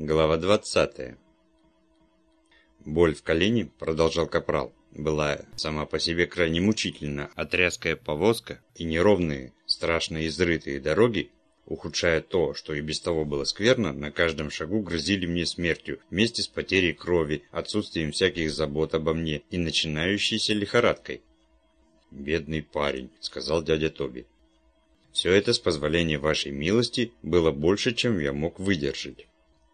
Глава 20. Боль в колене, продолжал Капрал, была сама по себе крайне мучительна, а тряская повозка и неровные, страшно изрытые дороги, ухудшая то, что и без того было скверно, на каждом шагу грозили мне смертью, вместе с потерей крови, отсутствием всяких забот обо мне и начинающейся лихорадкой. «Бедный парень», — сказал дядя Тоби. «Все это, с позволения вашей милости, было больше, чем я мог выдержать».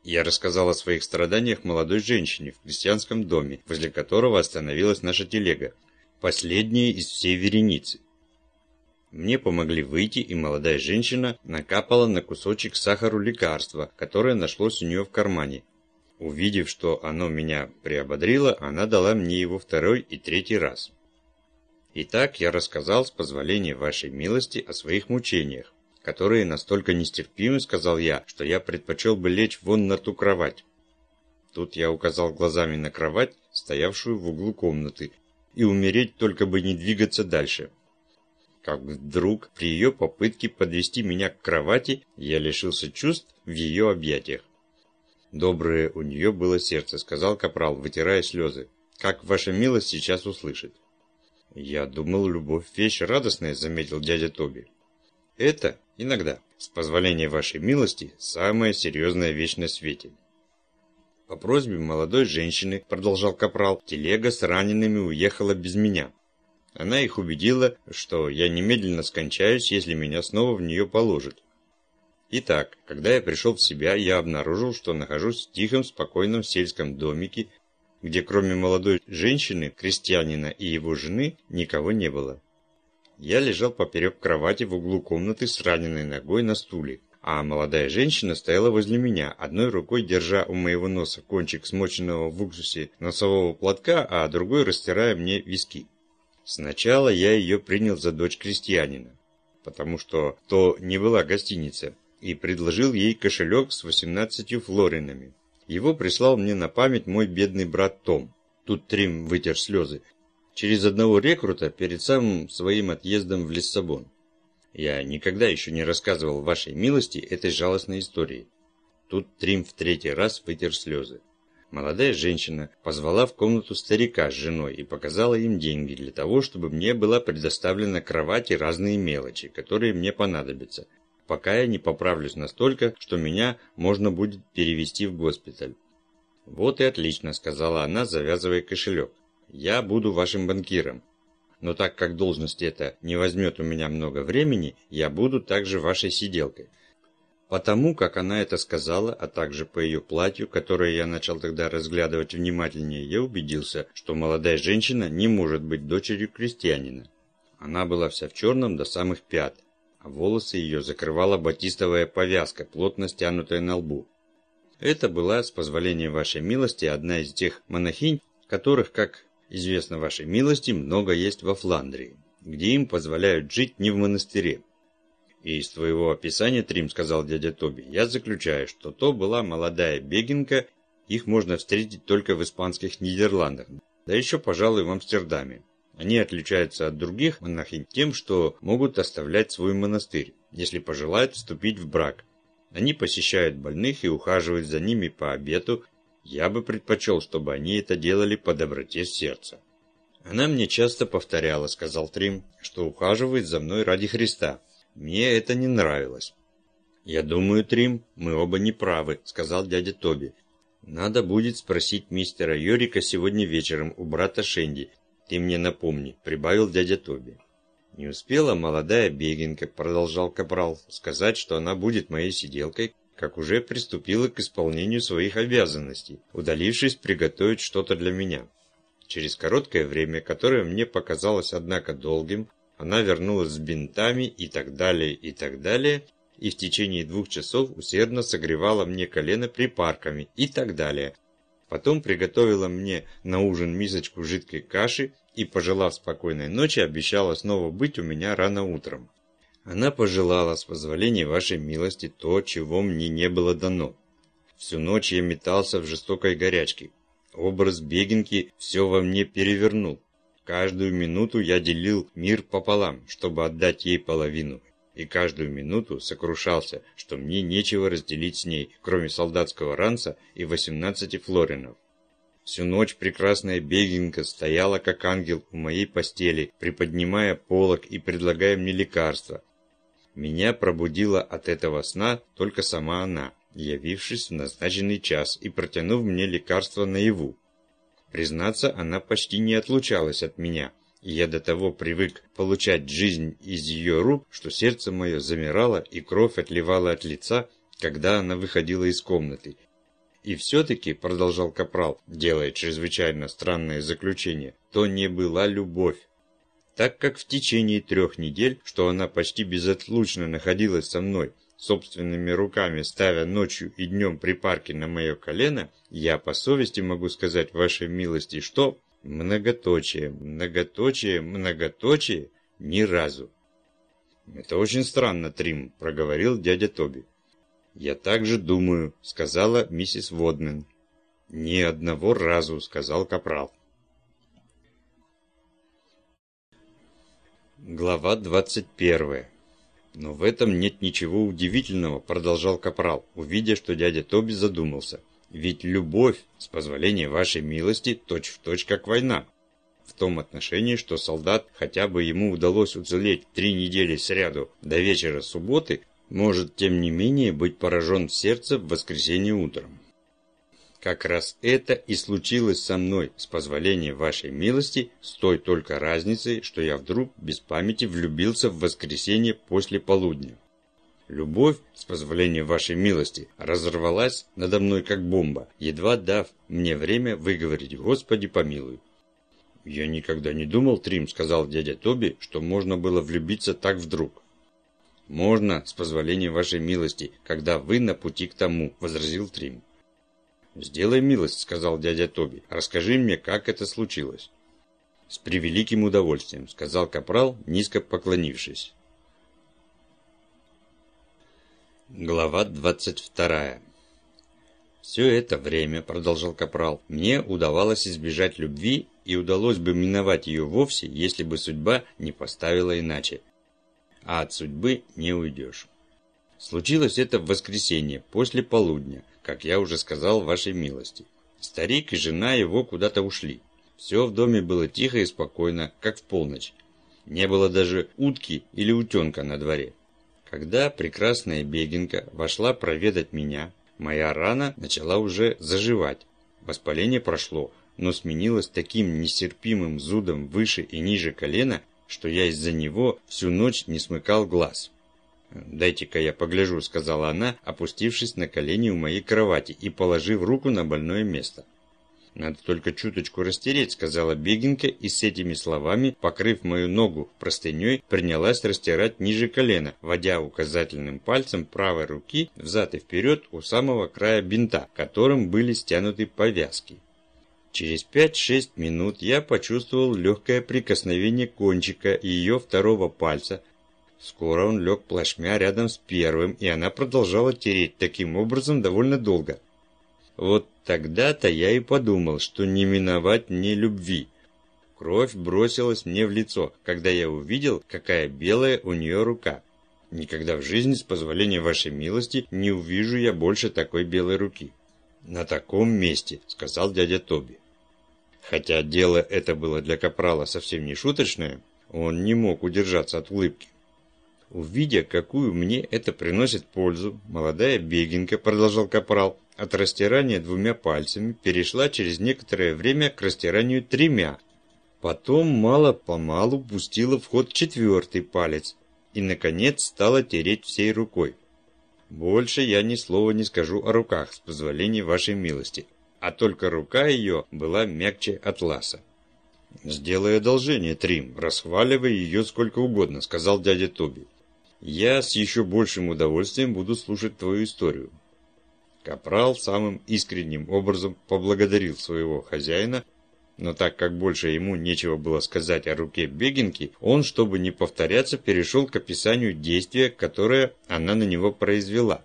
Я рассказал о своих страданиях молодой женщине в крестьянском доме, возле которого остановилась наша телега, последняя из всей вереницы. Мне помогли выйти, и молодая женщина накапала на кусочек сахару лекарства, которое нашлось у нее в кармане. Увидев, что оно меня приободрило, она дала мне его второй и третий раз. Итак, я рассказал с позволения вашей милости о своих мучениях которые настолько нестерпимы, сказал я, что я предпочел бы лечь вон на ту кровать. Тут я указал глазами на кровать, стоявшую в углу комнаты, и умереть только бы не двигаться дальше. Как вдруг, при ее попытке подвести меня к кровати, я лишился чувств в ее объятиях. «Доброе у нее было сердце», — сказал Капрал, вытирая слезы. «Как ваша милость сейчас услышит». «Я думал, любовь – вещь радостная», — заметил дядя Тоби. «Это Иногда, с позволения вашей милости, самая серьезная вещь на свете. По просьбе молодой женщины, продолжал Капрал, телега с ранеными уехала без меня. Она их убедила, что я немедленно скончаюсь, если меня снова в нее положат. Итак, когда я пришел в себя, я обнаружил, что нахожусь в тихом, спокойном сельском домике, где кроме молодой женщины, крестьянина и его жены, никого не было. Я лежал поперек кровати в углу комнаты с раненой ногой на стуле, а молодая женщина стояла возле меня, одной рукой держа у моего носа кончик смоченного в уксусе носового платка, а другой растирая мне виски. Сначала я ее принял за дочь крестьянина, потому что то не была гостиница, и предложил ей кошелек с 18 флоринами. Его прислал мне на память мой бедный брат Том. Тут Трим вытер слезы через одного рекрута перед самым своим отъездом в Лиссабон. Я никогда еще не рассказывал вашей милости этой жалостной истории. Тут Трим в третий раз вытер слезы. Молодая женщина позвала в комнату старика с женой и показала им деньги для того, чтобы мне была предоставлена кровать и разные мелочи, которые мне понадобятся, пока я не поправлюсь настолько, что меня можно будет перевести в госпиталь. «Вот и отлично», — сказала она, завязывая кошелек. Я буду вашим банкиром. Но так как должность эта не возьмет у меня много времени, я буду также вашей сиделкой. Потому, как она это сказала, а также по ее платью, которое я начал тогда разглядывать внимательнее, я убедился, что молодая женщина не может быть дочерью крестьянина. Она была вся в черном до самых пят, а волосы ее закрывала батистовая повязка, плотно стянутая на лбу. Это была, с позволения вашей милости, одна из тех монахинь, которых, как Известно вашей милости, много есть во Фландрии, где им позволяют жить не в монастыре. И из твоего описания, Трим, сказал дядя Тоби, я заключаю, что то была молодая бегинка, их можно встретить только в испанских Нидерландах, да еще, пожалуй, в Амстердаме. Они отличаются от других монахинь тем, что могут оставлять свой монастырь, если пожелают вступить в брак. Они посещают больных и ухаживают за ними по обету, я бы предпочел, чтобы они это делали по доброте сердца. Она мне часто повторяла, сказал Трим, что ухаживает за мной ради Христа. Мне это не нравилось. Я думаю, Трим, мы оба не правы, сказал дядя Тоби. Надо будет спросить мистера Йорика сегодня вечером у брата Шенди. Ты мне напомни, прибавил дядя Тоби. Не успела молодая бегинка, продолжал Капрал, сказать, что она будет моей сиделкой, как уже приступила к исполнению своих обязанностей, удалившись приготовить что-то для меня. Через короткое время, которое мне показалось, однако, долгим, она вернулась с бинтами и так далее, и так далее, и в течение двух часов усердно согревала мне колено припарками и так далее. Потом приготовила мне на ужин мисочку жидкой каши и, пожелав спокойной ночи, обещала снова быть у меня рано утром. Она пожелала, с позволения вашей милости, то, чего мне не было дано. Всю ночь я метался в жестокой горячке. Образ бегинки все во мне перевернул. Каждую минуту я делил мир пополам, чтобы отдать ей половину. и каждую минуту сокрушался, что мне нечего разделить с ней, кроме солдатского ранца и 18 флоринов. Всю ночь прекрасная бегинка стояла, как ангел, у моей постели, приподнимая полог и предлагая мне лекарства. Меня пробудила от этого сна только сама она, явившись в назначенный час и протянув мне лекарство наяву. Признаться, она почти не отлучалась от меня, и я до того привык получать жизнь из ее рук, что сердце мое замирало и кровь отливала от лица, когда она выходила из комнаты, и все-таки, продолжал Капрал, делая чрезвычайно странное заключение, то не была любовь. Так как в течение трех недель, что она почти безотлучно находилась со мной, собственными руками ставя ночью и днем припарки на мое колено, я по совести могу сказать вашей милости, что многоточие, многоточие, многоточие ни разу. «Это очень странно, Трим», — проговорил дядя Тоби. «Я также думаю», — сказала миссис Водмен. «Ни одного разу», — сказал Капрал. Глава 21 «Но в этом нет ничего удивительного», — продолжал Капрал, увидя, что дядя Тоби задумался. «Ведь любовь, с позволения вашей милости, точь-в-точь точь как война. В том отношении, что солдат, хотя бы ему удалось уцелеть три недели сряду до вечера субботы, может, тем не менее, быть поражен в сердце в воскресенье утром. Как раз это и случилось со мной, с позволения вашей милости, с той только разницей, что я вдруг без памяти влюбился в воскресенье после полудня. Любовь, с позволения вашей милости, разорвалась надо мной как бомба, едва дав мне время выговорить «Господи помилуй». «Я никогда не думал, Трим», — сказал дядя Тоби, — «что можно было влюбиться так вдруг». «Можно, с позволения вашей милости, когда вы на пути к тому», – возразил Трим. «Сделай милость», – сказал дядя Тоби. «Расскажи мне, как это случилось». «С превеликим удовольствием», – сказал Капрал, низко поклонившись. Глава 22 «Все это время, — продолжал Капрал, — мне удавалось избежать любви, и удалось бы миновать ее вовсе, если бы судьба не поставила иначе а от судьбы не уйдешь. Случилось это в воскресенье, после полудня, как я уже сказал вашей милости. Старик и жена его куда-то ушли. Все в доме было тихо и спокойно, как в полночь. Не было даже утки или утенка на дворе. Когда прекрасная бегинка вошла проведать меня, моя рана начала уже заживать. Воспаление прошло, но сменилось таким нестерпимым зудом выше и ниже колена, что я из-за него всю ночь не смыкал глаз. «Дайте-ка я погляжу», — сказала она, опустившись на колени у моей кровати и положив руку на больное место. «Надо только чуточку растереть», — сказала Бегинка, и с этими словами, покрыв мою ногу простыней, принялась растирать ниже колена, водя указательным пальцем правой руки взад и вперед у самого края бинта, которым были стянуты повязки. Через 5-6 минут я почувствовал легкое прикосновение кончика ее второго пальца. Скоро он лег плашмя рядом с первым, и она продолжала тереть таким образом довольно долго. Вот тогда-то я и подумал, что не миновать мне любви. Кровь бросилась мне в лицо, когда я увидел, какая белая у нее рука. Никогда в жизни, с позволения вашей милости, не увижу я больше такой белой руки. «На таком месте», — сказал дядя Тоби. Хотя дело это было для Капрала совсем не шуточное, он не мог удержаться от улыбки. Увидя, какую мне это приносит пользу, молодая бегинка, продолжал Капрал, от растирания двумя пальцами перешла через некоторое время к растиранию тремя. Потом мало-помалу пустила в ход четвертый палец и, наконец, стала тереть всей рукой. Больше я ни слова не скажу о руках, с позволения вашей милости а только рука ее была мягче атласа. «Сделай одолжение, Трим, расхваливай ее сколько угодно», — сказал дядя Тоби. «Я с еще большим удовольствием буду слушать твою историю». Капрал самым искренним образом поблагодарил своего хозяина, но так как больше ему нечего было сказать о руке Бегинки, он, чтобы не повторяться, перешел к описанию действия, которое она на него произвела.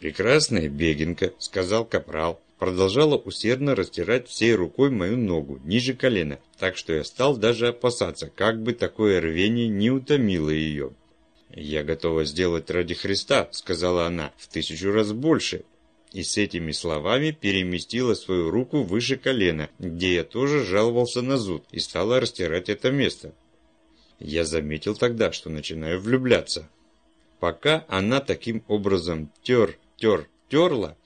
«Прекрасная Бегинка», — сказал Капрал, продолжала усердно растирать всей рукой мою ногу, ниже колена, так что я стал даже опасаться, как бы такое рвение не утомило ее. «Я готова сделать ради Христа», — сказала она, — «в тысячу раз больше». И с этими словами переместила свою руку выше колена, где я тоже жаловался на зуд, и стала растирать это место. Я заметил тогда, что начинаю влюбляться. Пока она таким образом тер, тер, терла,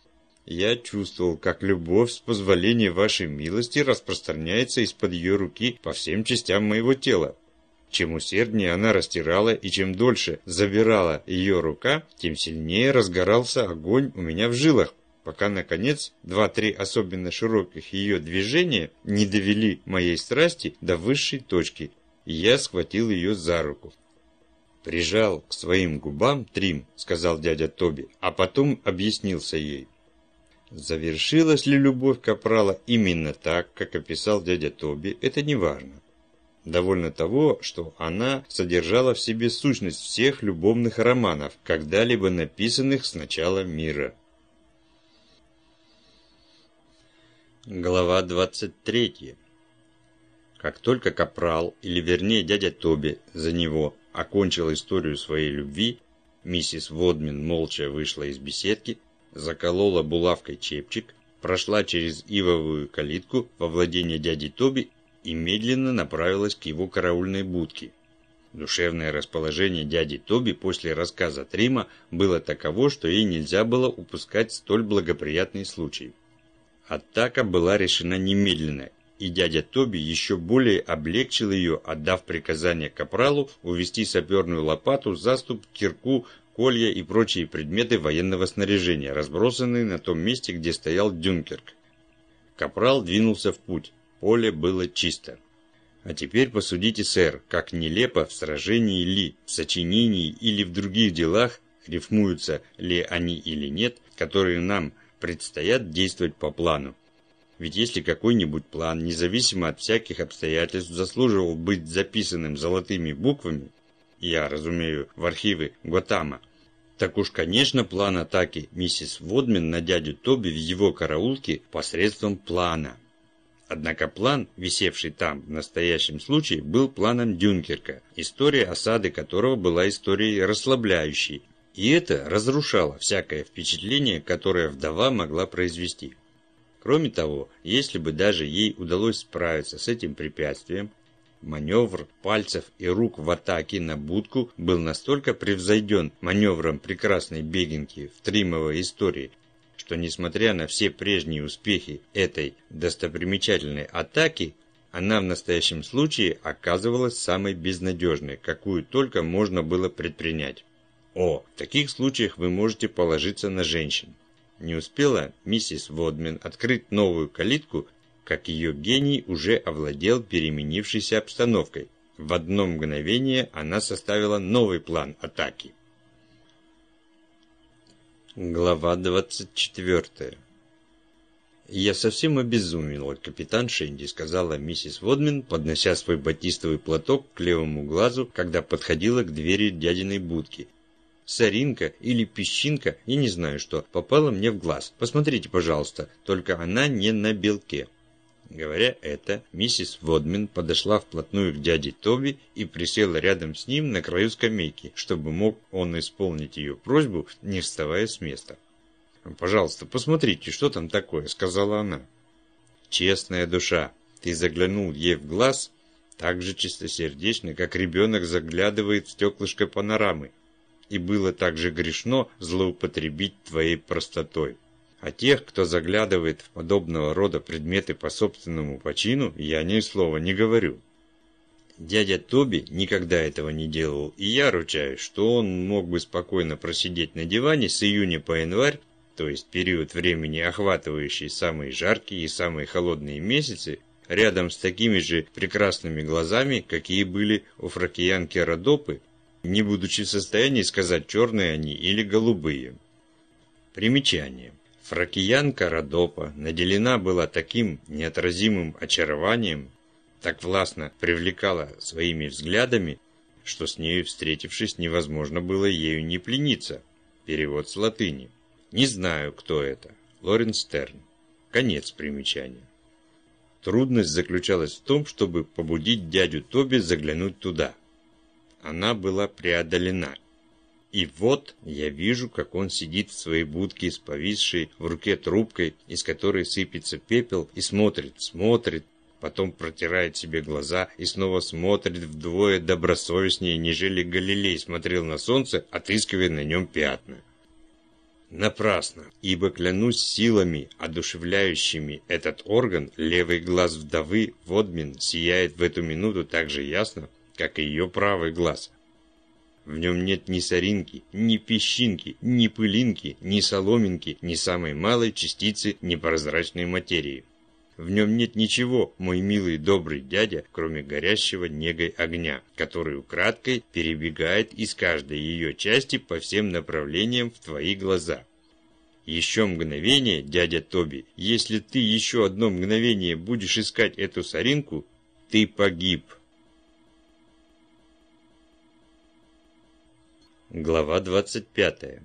я чувствовал, как любовь с позволения вашей милости распространяется из-под ее руки по всем частям моего тела. Чем усерднее она растирала и чем дольше забирала ее рука, тем сильнее разгорался огонь у меня в жилах, пока, наконец, два-три особенно широких ее движения не довели моей страсти до высшей точки, и я схватил ее за руку. «Прижал к своим губам Трим», — сказал дядя Тоби, а потом объяснился ей. Завершилась ли любовь Капрала именно так, как описал дядя Тоби, это не важно. Довольно того, что она содержала в себе сущность всех любовных романов, когда-либо написанных с начала мира. Глава 23 Как только Капрал, или вернее дядя Тоби, за него, окончил историю своей любви, миссис Водмин молча вышла из беседки, заколола булавкой чепчик, прошла через ивовую калитку во владение дяди Тоби и медленно направилась к его караульной будке. Душевное расположение дяди Тоби после рассказа Трима было таково, что ей нельзя было упускать столь благоприятный случай. Атака была решена немедленно, и дядя Тоби еще более облегчил ее, отдав приказание капралу увести саперную лопату, заступ, кирку, колья и прочие предметы военного снаряжения, разбросанные на том месте, где стоял Дюнкерк. Капрал двинулся в путь. Поле было чисто. А теперь посудите, сэр, как нелепо в сражении ли, в сочинении или в других делах, рифмуются ли они или нет, которые нам предстоят действовать по плану. Ведь если какой-нибудь план, независимо от всяких обстоятельств, заслуживал быть записанным золотыми буквами, я разумею, в архивы Готама, так уж, конечно, план атаки миссис Водмен на дядю Тоби в его караулке посредством плана. Однако план, висевший там в настоящем случае, был планом Дюнкерка, история осады которого была историей расслабляющей, и это разрушало всякое впечатление, которое вдова могла произвести. Кроме того, если бы даже ей удалось справиться с этим препятствием, Маневр пальцев и рук в атаке на будку был настолько превзойден маневром прекрасной бегинки в тримовой истории, что несмотря на все прежние успехи этой достопримечательной атаки, она в настоящем случае оказывалась самой безнадежной, какую только можно было предпринять. О, в таких случаях вы можете положиться на женщин. Не успела миссис Водмен открыть новую калитку, как ее гений уже овладел переменившейся обстановкой. В одно мгновение она составила новый план атаки. Глава 24 «Я совсем обезумела, капитан Шенди», — сказала миссис Водмен, поднося свой батистовый платок к левому глазу, когда подходила к двери дядиной будки. «Соринка или песчинка, я не знаю что, попала мне в глаз. Посмотрите, пожалуйста, только она не на белке». Говоря это, миссис Водмен подошла вплотную к дяде Тоби и присела рядом с ним на краю скамейки, чтобы мог он исполнить ее просьбу, не вставая с места. «Пожалуйста, посмотрите, что там такое», — сказала она. «Честная душа, ты заглянул ей в глаз так же чистосердечно, как ребенок заглядывает в стеклышко панорамы, и было так же грешно злоупотребить твоей простотой». А тех, кто заглядывает в подобного рода предметы по собственному почину, я ни слова не говорю. Дядя Тоби никогда этого не делал, и я ручаюсь, что он мог бы спокойно просидеть на диване с июня по январь, то есть период времени, охватывающий самые жаркие и самые холодные месяцы, рядом с такими же прекрасными глазами, какие были у фракиянки Родопы, не будучи в состоянии сказать, черные они или голубые. Примечание. Фракиянка Родопа наделена была таким неотразимым очарованием, так властно привлекала своими взглядами, что с нею, встретившись, невозможно было ею не плениться. Перевод с латыни. Не знаю, кто это. Лоренс Стерн. Конец примечания. Трудность заключалась в том, чтобы побудить дядю Тоби заглянуть туда. Она была преодолена, И вот я вижу, как он сидит в своей будке с повисшей в руке трубкой, из которой сыпется пепел, и смотрит, смотрит, потом протирает себе глаза и снова смотрит вдвое добросовестнее, нежели Галилей смотрел на солнце, отыскивая на нем пятна. Напрасно, ибо клянусь силами, одушевляющими этот орган, левый глаз вдовы Водмин сияет в эту минуту так же ясно, как и ее правый глаз. В нем нет ни соринки, ни песчинки, ни пылинки, ни соломинки, ни самой малой частицы непрозрачной материи. В нем нет ничего, мой милый добрый дядя, кроме горящего негой огня, который украдкой перебегает из каждой ее части по всем направлениям в твои глаза. Еще мгновение, дядя Тоби, если ты еще одно мгновение будешь искать эту соринку, ты погиб. Глава 25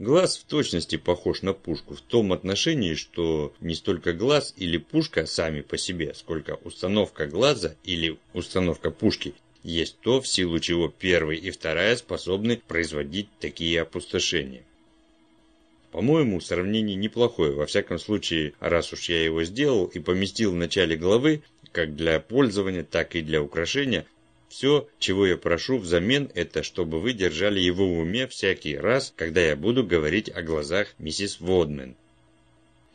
Глаз в точности похож на пушку в том отношении, что не столько глаз или пушка сами по себе, сколько установка глаза или установка пушки. Есть то, в силу чего первый и вторая способны производить такие опустошения. По-моему, сравнение неплохое, во всяком случае, раз уж я его сделал и поместил в начале главы, как для пользования, так и для украшения, все, чего я прошу взамен, это чтобы вы держали его в уме всякий раз, когда я буду говорить о глазах миссис Водмен.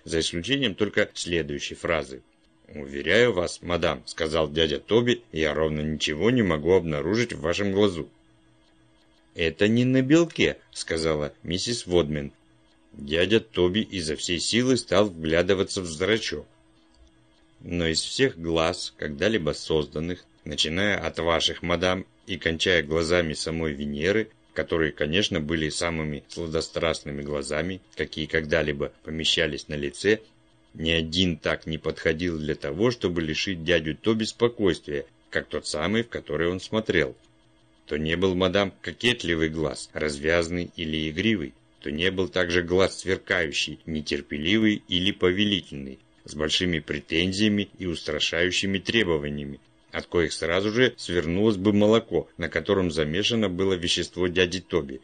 За исключением только следующей фразы. «Уверяю вас, мадам», — сказал дядя Тоби, — «я ровно ничего не могу обнаружить в вашем глазу». «Это не на белке», — сказала миссис Водмен. Дядя Тоби изо всей силы стал вглядываться в зрачок. Но из всех глаз, когда-либо созданных, начиная от ваших, мадам, и кончая глазами самой Венеры, которые, конечно, были самыми сладострастными глазами, какие когда-либо помещались на лице, ни один так не подходил для того, чтобы лишить дядю Тоби спокойствия, как тот самый, в который он смотрел. То не был, мадам, кокетливый глаз, развязный или игривый, то не был также глаз сверкающий, нетерпеливый или повелительный, с большими претензиями и устрашающими требованиями, от коих сразу же свернулось бы молоко, на котором замешано было вещество дяди Тоби.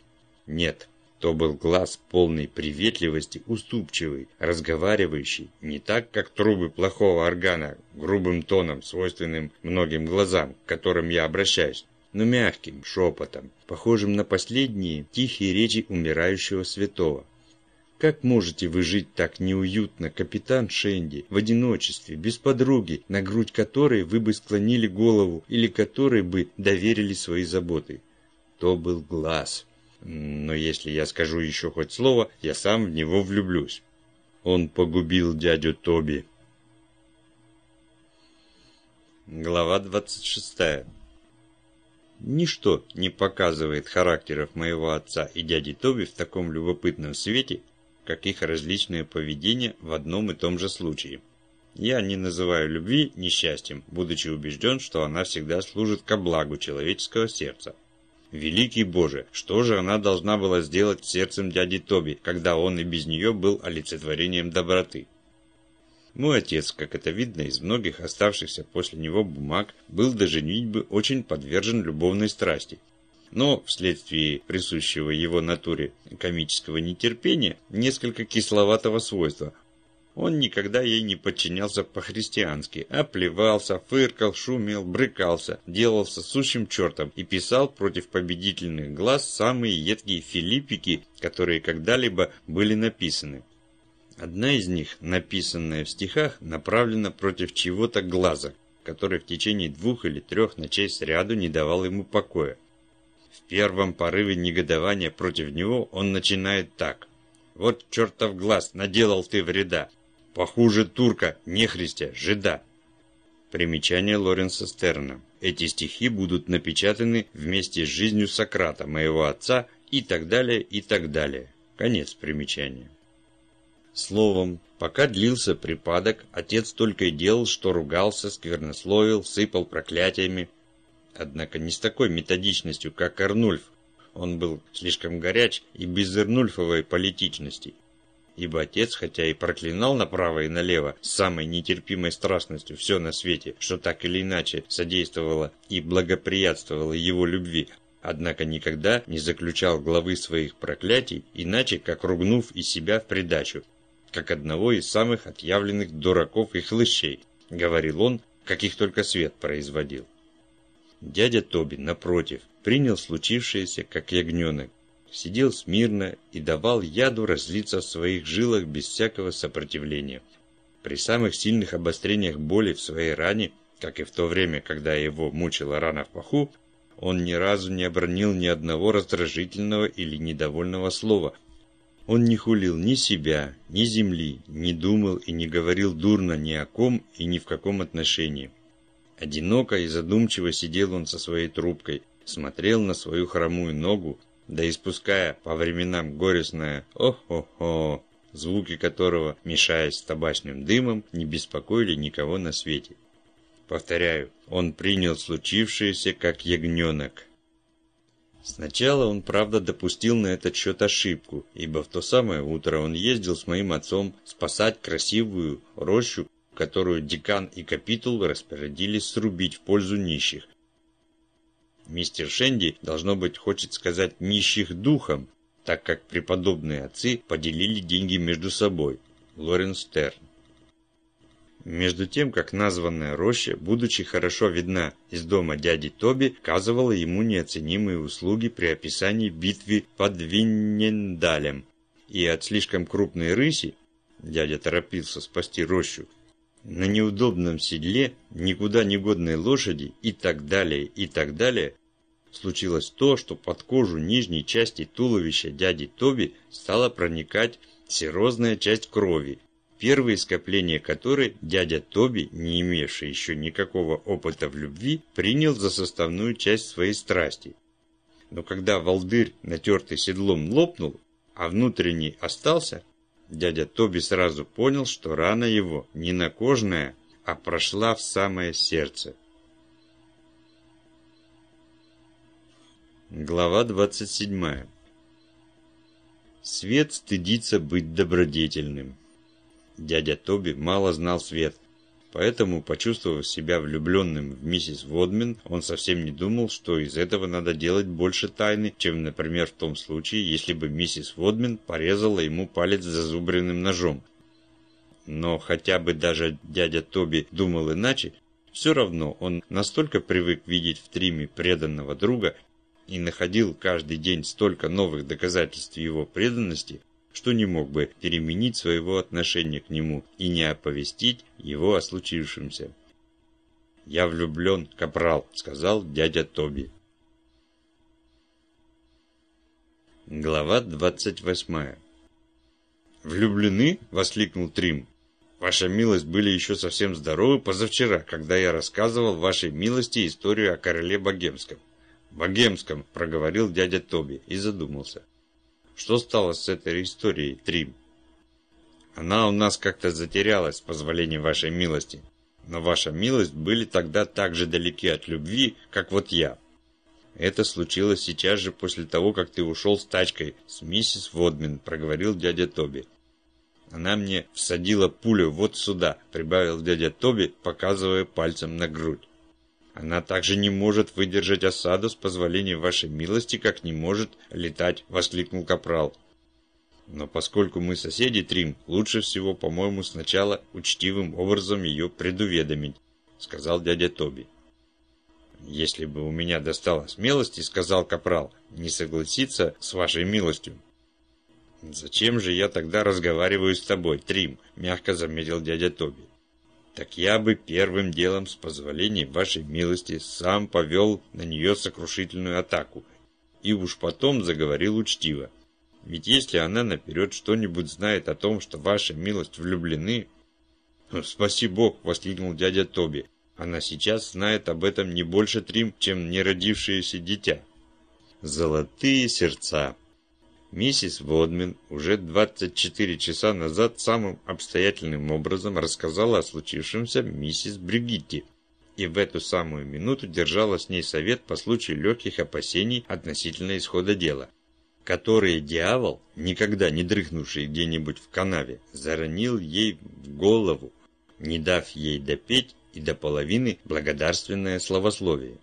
Нет, то был глаз полной приветливости, уступчивый, разговаривающий, не так, как трубы плохого органа, грубым тоном, свойственным многим глазам, к которым я обращаюсь, но мягким, шепотом, похожим на последние тихие речи умирающего святого. Как можете вы жить так неуютно, капитан Шенди, в одиночестве, без подруги, на грудь которой вы бы склонили голову или которой бы доверили свои заботы? То был глаз. Но если я скажу еще хоть слово, я сам в него влюблюсь. Он погубил дядю Тоби. Глава 26 Ничто не показывает характеров моего отца и дяди Тоби в таком любопытном свете, как их различное поведение в одном и том же случае. Я не называю любви несчастьем, будучи убежден, что она всегда служит ко благу человеческого сердца. Великий Боже, что же она должна была сделать сердцем дяди Тоби, когда он и без нее был олицетворением доброты? Мой отец, как это видно из многих оставшихся после него бумаг, был до женитьбы очень подвержен любовной страсти но вследствие присущего его натуре комического нетерпения, несколько кисловатого свойства. Он никогда ей не подчинялся по-христиански, а плевался, фыркал, шумел, брыкался, делался сущим чертом и писал против победительных глаз самые едкие филиппики, которые когда-либо были написаны. Одна из них, написанная в стихах, направлена против чего-то глаза, который в течение двух или трех ночей сряду не давал ему покоя. Первом порыве негодования против него он начинает так. «Вот чертов глаз, наделал ты вреда! Похуже турка, нехристя, жида!» Примечание Лоренса Стерна. Эти стихи будут напечатаны вместе с жизнью Сократа, моего отца, и так далее, и так далее. Конец примечания. Словом, пока длился припадок, отец только и делал, что ругался, сквернословил, сыпал проклятиями, однако не с такой методичностью, как Арнульф. Он был слишком горяч и без Эрнульфовой политичности. Ибо отец, хотя и проклинал направо и налево с самой нетерпимой страстностью все на свете, что так или иначе содействовало и благоприятствовало его любви, однако никогда не заключал главы своих проклятий, иначе как ругнув и себя в придачу, как одного из самых отъявленных дураков и хлыщей, говорил он, каких только свет производил. Дядя Тоби, напротив, принял случившееся как ягненок, сидел смирно и давал яду разлиться в своих жилах без всякого сопротивления. При самых сильных обострениях боли в своей ране, как и в то время, когда его мучила рана в паху, он ни разу не обронил ни одного раздражительного или недовольного слова. Он не хулил ни себя, ни земли, не думал и не говорил дурно ни о ком и ни в каком отношении. Одиноко и задумчиво сидел он со своей трубкой, смотрел на свою хромую ногу, да испуская по временам горестное «О-хо-хо», звуки которого, мешаясь с табачным дымом, не беспокоили никого на свете. Повторяю, он принял случившееся как ягненок. Сначала он, правда, допустил на этот счет ошибку, ибо в то самое утро он ездил с моим отцом спасать красивую рощу, которую декан и капитул распорядились срубить в пользу нищих. Мистер Шенди, должно быть, хочет сказать «нищих духом», так как преподобные отцы поделили деньги между собой. Лоренс Терн. Между тем, как названная роща, будучи хорошо видна из дома дяди Тоби, оказывала ему неоценимые услуги при описании битвы под Виннендалем. И от слишком крупной рыси, дядя торопился спасти рощу, на неудобном седле, никуда не годной лошади и так далее, и так далее, случилось то, что под кожу нижней части туловища дяди Тоби стала проникать серозная часть крови, первые скопления которой дядя Тоби, не имевший еще никакого опыта в любви, принял за составную часть своей страсти. Но когда волдырь, натертый седлом, лопнул, а внутренний остался, дядя Тоби сразу понял, что рана его не накожная, а прошла в самое сердце. Глава 27. Свет стыдится быть добродетельным. Дядя Тоби мало знал Свет, поэтому, почувствовав себя влюбленным в миссис Водмен, он совсем не думал, что из этого надо делать больше тайны, чем, например, в том случае, если бы миссис Водмен порезала ему палец зазубренным ножом. Но хотя бы даже дядя Тоби думал иначе, все равно он настолько привык видеть в Триме преданного друга и находил каждый день столько новых доказательств его преданности, что не мог бы переменить своего отношения к нему и не оповестить его о случившемся. «Я влюблен, капрал», — сказал дядя Тоби. Глава 28 «Влюблены?» — воскликнул Трим. «Ваша милость были еще совсем здоровы позавчера, когда я рассказывал вашей милости историю о короле Богемском. «Богемском», — проговорил дядя Тоби и задумался. «Что стало с этой историей, Трим?» «Она у нас как-то затерялась, с позволения вашей милости. Но ваша милость были тогда так же далеки от любви, как вот я. Это случилось сейчас же после того, как ты ушел с тачкой с миссис Водмен», — проговорил дядя Тоби. «Она мне всадила пулю вот сюда», — прибавил дядя Тоби, показывая пальцем на грудь. Она также не может выдержать осаду с позволения вашей милости, как не может летать, воскликнул Капрал. Но поскольку мы соседи Трим, лучше всего, по-моему, сначала учтивым образом ее предуведомить, сказал дядя Тоби. Если бы у меня достало смелости, сказал Капрал, не согласиться с вашей милостью. Зачем же я тогда разговариваю с тобой, Трим, мягко заметил дядя Тоби так я бы первым делом, с позволения вашей милости, сам повел на нее сокрушительную атаку. И уж потом заговорил учтиво. Ведь если она наперед что-нибудь знает о том, что ваша милость влюблены... «Ну, «Спаси Бог!» — воскликнул дядя Тоби. «Она сейчас знает об этом не больше Трим, чем неродившееся дитя». «Золотые сердца!» Миссис Водмен уже 24 часа назад самым обстоятельным образом рассказала о случившемся миссис Бригитти и в эту самую минуту держала с ней совет по случаю легких опасений относительно исхода дела, которые дьявол, никогда не дрыхнувший где-нибудь в канаве, заронил ей в голову, не дав ей допеть и до половины благодарственное словословие.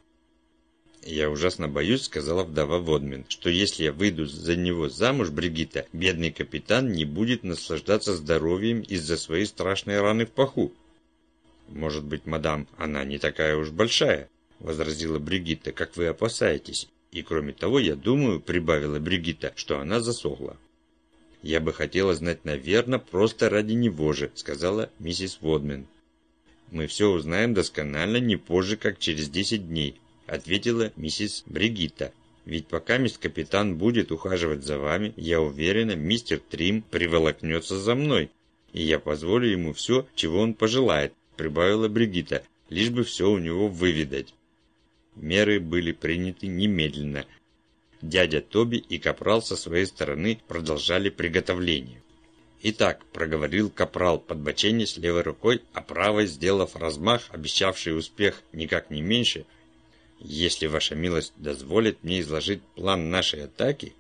«Я ужасно боюсь», — сказала вдова Водмен, «что если я выйду за него замуж, Бригитта, бедный капитан не будет наслаждаться здоровьем из-за своей страшной раны в паху». «Может быть, мадам, она не такая уж большая», — возразила Бригитта, «как вы опасаетесь. И кроме того, я думаю», — прибавила Бригитта, — «что она засохла». «Я бы хотела знать, наверное, просто ради него же», — сказала миссис Водмен. «Мы все узнаем досконально не позже, как через 10 дней», — ответила миссис Бригитта. «Ведь пока мисс капитан будет ухаживать за вами, я уверена, мистер Трим приволокнется за мной, и я позволю ему все, чего он пожелает», — прибавила Бригитта, «лишь бы все у него выведать». Меры были приняты немедленно. Дядя Тоби и Капрал со своей стороны продолжали приготовление. «Итак», — проговорил Капрал, подбоченясь левой рукой, а правой сделав размах, обещавший успех никак не меньше, «если ваша милость дозволит мне изложить план нашей атаки...»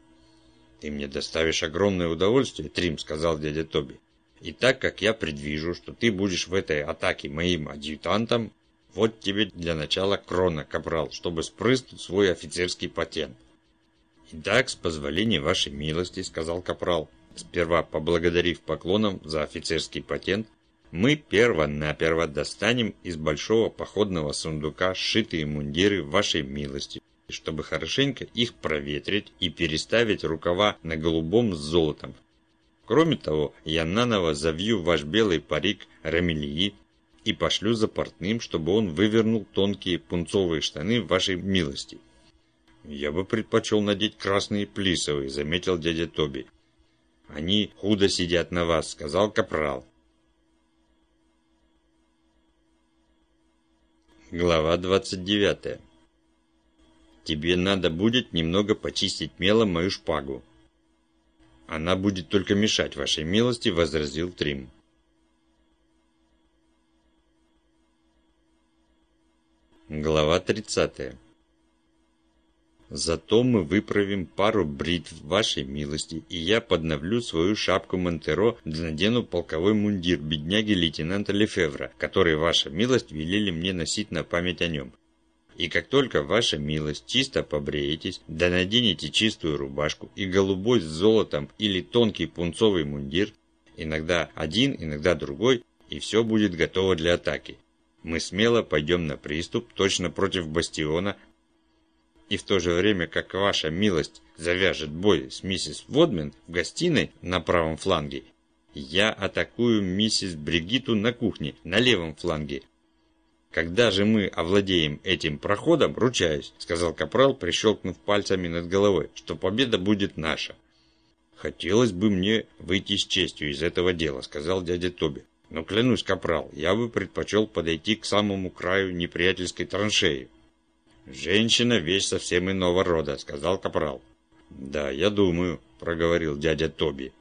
«Ты мне доставишь огромное удовольствие, Трим», — сказал дядя Тоби. «И так как я предвижу, что ты будешь в этой атаке моим адъютантом, вот тебе для начала крона, Капрал, чтобы спрыснуть свой офицерский патент». «Итак, с позволения вашей милости», — сказал Капрал, сперва поблагодарив поклоном за офицерский патент, мы перво-наперво достанем из большого походного сундука сшитые мундиры вашей милости, чтобы хорошенько их проветрить и переставить рукава на голубом с золотом. Кроме того, я наново завью ваш белый парик рамелии и пошлю за портным, чтобы он вывернул тонкие пунцовые штаны вашей милости. «Я бы предпочел надеть красные плисовые», — заметил дядя Тоби. «Они худо сидят на вас», — сказал Капрал. Глава 29. «Тебе надо будет немного почистить мелом мою шпагу». «Она будет только мешать вашей милости», — возразил Трим. Глава 30. Зато мы выправим пару бритв вашей милости, и я подновлю свою шапку Монтеро да надену полковой мундир бедняги лейтенанта Лефевра, который ваша милость велели мне носить на память о нем. И как только ваша милость чисто побреетесь, да наденете чистую рубашку и голубой с золотом или тонкий пунцовый мундир, иногда один, иногда другой, и все будет готово для атаки. Мы смело пойдем на приступ, точно против бастиона, и в то же время, как ваша милость завяжет бой с миссис Водмен в гостиной на правом фланге, я атакую миссис Бригиту на кухне на левом фланге. Когда же мы овладеем этим проходом, ручаюсь, сказал Капрал, прищелкнув пальцами над головой, что победа будет наша. Хотелось бы мне выйти с честью из этого дела, сказал дядя Тоби. Но клянусь, Капрал, я бы предпочел подойти к самому краю неприятельской траншеи. «Женщина – вещь совсем иного рода», – сказал Капрал. «Да, я думаю», – проговорил дядя Тоби.